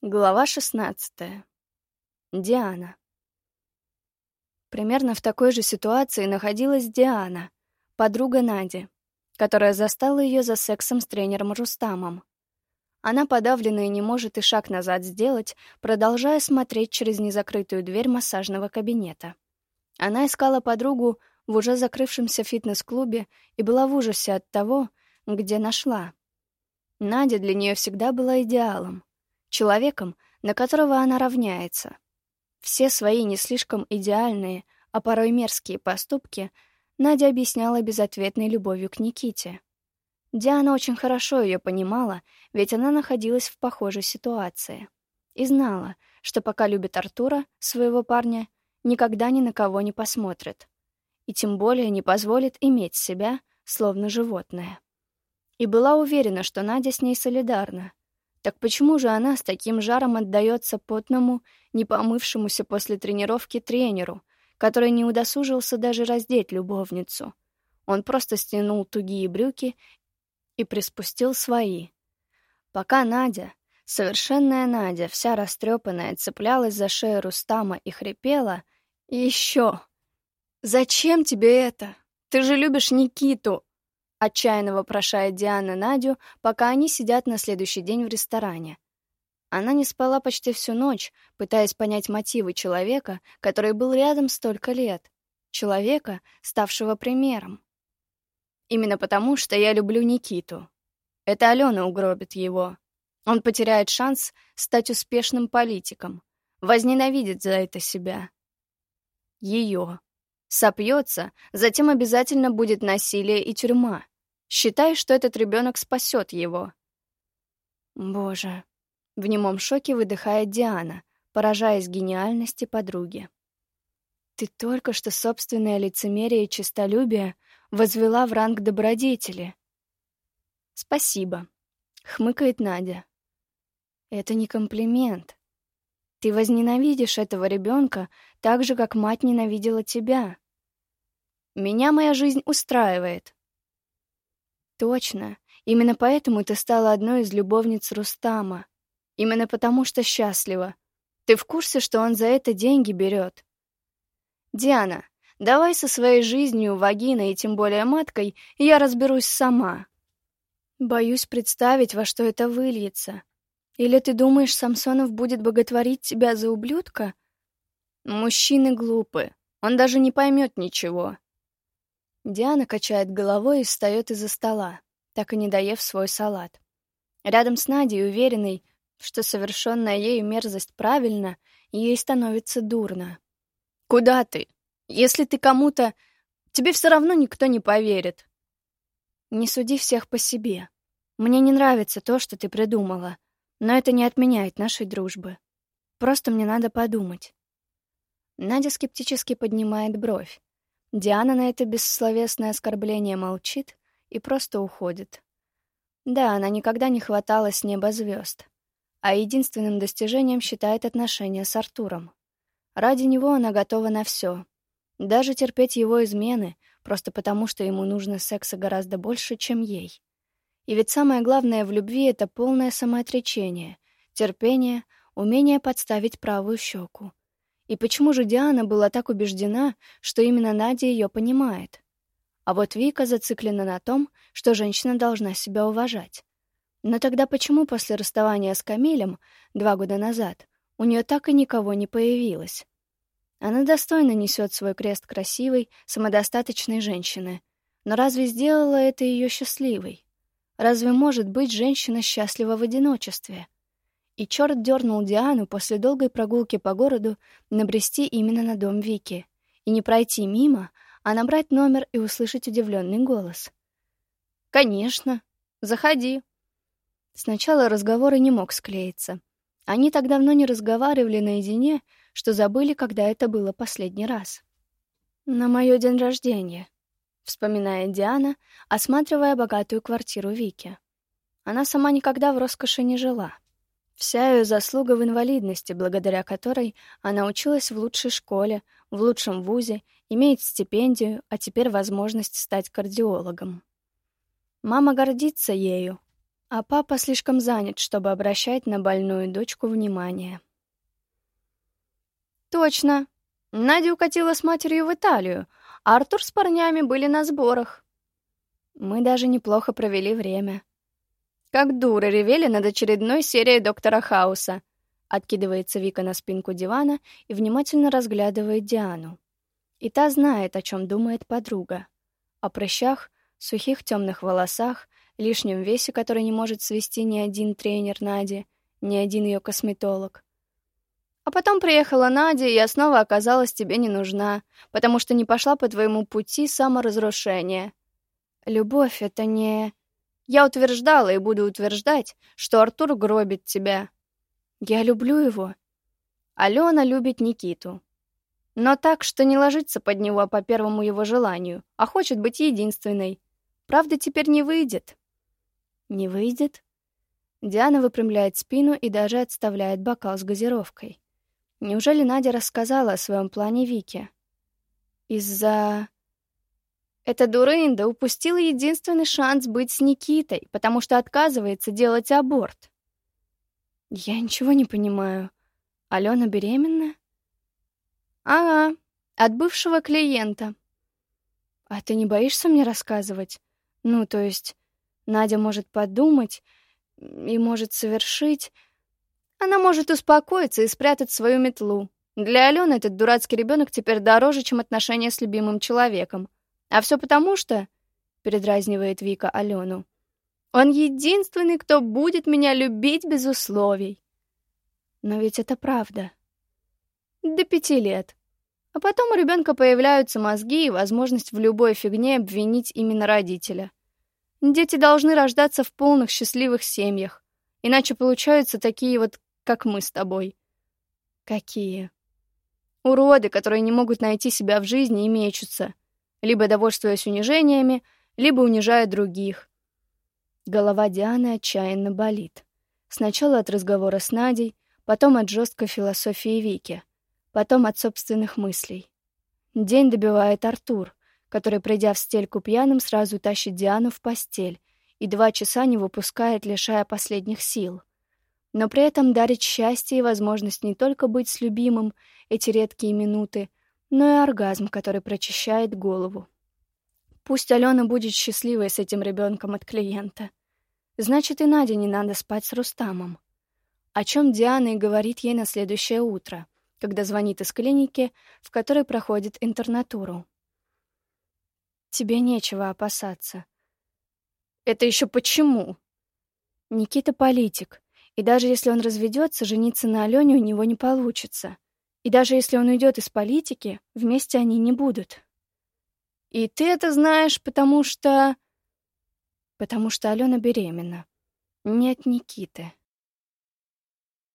Глава 16. Диана. Примерно в такой же ситуации находилась Диана, подруга Нади, которая застала ее за сексом с тренером Рустамом. Она подавлена и не может и шаг назад сделать, продолжая смотреть через незакрытую дверь массажного кабинета. Она искала подругу в уже закрывшемся фитнес-клубе и была в ужасе от того, где нашла. Надя для нее всегда была идеалом человеком, на которого она равняется. Все свои не слишком идеальные, а порой мерзкие поступки Надя объясняла безответной любовью к Никите. Диана очень хорошо ее понимала, ведь она находилась в похожей ситуации. И знала, что пока любит Артура, своего парня, никогда ни на кого не посмотрит. И тем более не позволит иметь себя, словно животное. И была уверена, что Надя с ней солидарна, так почему же она с таким жаром отдается потному, не помывшемуся после тренировки тренеру, который не удосужился даже раздеть любовницу? Он просто стянул тугие брюки и приспустил свои. Пока Надя, совершенная Надя, вся растрепанная, цеплялась за шею Рустама и хрипела, еще... «Зачем тебе это? Ты же любишь Никиту!» Отчаянно вопрошает Диана Надю, пока они сидят на следующий день в ресторане. Она не спала почти всю ночь, пытаясь понять мотивы человека, который был рядом столько лет. Человека, ставшего примером. Именно потому, что я люблю Никиту. Это Алена угробит его. Он потеряет шанс стать успешным политиком. Возненавидит за это себя. Ее. Сопьется, затем обязательно будет насилие и тюрьма. Считай, что этот ребенок спасет его. Боже. В немом шоке выдыхает Диана, поражаясь гениальности подруги. Ты только что собственное лицемерие и честолюбие возвела в ранг добродетели. Спасибо, хмыкает Надя. Это не комплимент. Ты возненавидишь этого ребенка так же, как мать ненавидела тебя. Меня моя жизнь устраивает. Точно. Именно поэтому ты стала одной из любовниц Рустама. Именно потому, что счастлива. Ты в курсе, что он за это деньги берет? Диана, давай со своей жизнью, вагиной и тем более маткой я разберусь сама. Боюсь представить, во что это выльется. Или ты думаешь, Самсонов будет боготворить тебя за ублюдка? Мужчины глупы. Он даже не поймет ничего. Диана качает головой и встает из-за стола, так и не доев свой салат. Рядом с Надей, уверенной, что совершенная ею мерзость правильно, ей становится дурно. «Куда ты? Если ты кому-то... Тебе все равно никто не поверит». «Не суди всех по себе. Мне не нравится то, что ты придумала. Но это не отменяет нашей дружбы. Просто мне надо подумать. Надя скептически поднимает бровь. Диана на это бессловесное оскорбление молчит и просто уходит. Да, она никогда не хватала с неба звезд, а единственным достижением считает отношения с Артуром. Ради него она готова на все, даже терпеть его измены, просто потому что ему нужно секса гораздо больше, чем ей. И ведь самое главное в любви — это полное самоотречение, терпение, умение подставить правую щеку. И почему же Диана была так убеждена, что именно Надя ее понимает? А вот Вика зациклена на том, что женщина должна себя уважать. Но тогда почему после расставания с Камилем два года назад у нее так и никого не появилось? Она достойно несет свой крест красивой, самодостаточной женщины. Но разве сделала это ее счастливой? Разве может быть женщина счастлива в одиночестве? И черт дернул Диану после долгой прогулки по городу набрести именно на дом Вики. И не пройти мимо, а набрать номер и услышать удивленный голос. «Конечно. Заходи». Сначала разговор и не мог склеиться. Они так давно не разговаривали наедине, что забыли, когда это было последний раз. «На мое день рождения», вспоминает Диана, осматривая богатую квартиру Вики. Она сама никогда в роскоши не жила. Вся ее заслуга в инвалидности, благодаря которой она училась в лучшей школе, в лучшем вузе, имеет стипендию, а теперь возможность стать кардиологом. Мама гордится ею. А папа слишком занят, чтобы обращать на больную дочку внимание. Точно. Надя укатила с матерью в Италию, а Артур с парнями были на сборах. Мы даже неплохо провели время. Как дуры ревели над очередной серией Доктора Хауса. Откидывается Вика на спинку дивана и внимательно разглядывает Диану. И та знает, о чем думает подруга. О прыщах, сухих темных волосах, лишнем весе, который не может свести ни один тренер Нади, ни один ее косметолог. А потом приехала Надя, и я снова оказалась тебе не нужна, потому что не пошла по твоему пути саморазрушения. Любовь — это не... Я утверждала и буду утверждать, что Артур гробит тебя. Я люблю его. Алена любит Никиту. Но так, что не ложится под него по первому его желанию, а хочет быть единственной. Правда, теперь не выйдет. Не выйдет? Диана выпрямляет спину и даже отставляет бокал с газировкой. Неужели Надя рассказала о своем плане Вике? Из-за... Эта дурында упустила единственный шанс быть с Никитой, потому что отказывается делать аборт. Я ничего не понимаю. Алена беременна? Ага, от бывшего клиента. А ты не боишься мне рассказывать? Ну, то есть, Надя может подумать и может совершить... Она может успокоиться и спрятать свою метлу. Для Алены этот дурацкий ребенок теперь дороже, чем отношения с любимым человеком. А все потому, что, — передразнивает Вика Алену, — он единственный, кто будет меня любить без условий. Но ведь это правда. До пяти лет. А потом у ребенка появляются мозги и возможность в любой фигне обвинить именно родителя. Дети должны рождаться в полных счастливых семьях, иначе получаются такие вот, как мы с тобой. Какие? Уроды, которые не могут найти себя в жизни и мечутся — либо довольствуясь унижениями, либо унижая других. Голова Дианы отчаянно болит. Сначала от разговора с Надей, потом от жесткой философии Вики, потом от собственных мыслей. День добивает Артур, который, придя в стельку пьяным, сразу тащит Диану в постель и два часа не выпускает, лишая последних сил. Но при этом дарит счастье и возможность не только быть с любимым эти редкие минуты, но и оргазм, который прочищает голову. Пусть Алена будет счастливой с этим ребенком от клиента. Значит, и Наде не надо спать с Рустамом. О чем Диана и говорит ей на следующее утро, когда звонит из клиники, в которой проходит интернатуру. «Тебе нечего опасаться». «Это еще почему?» Никита политик, и даже если он разведется, жениться на Алене у него не получится. И даже если он уйдет из политики, вместе они не будут. И ты это знаешь, потому что... Потому что Алена беременна. Нет Никиты.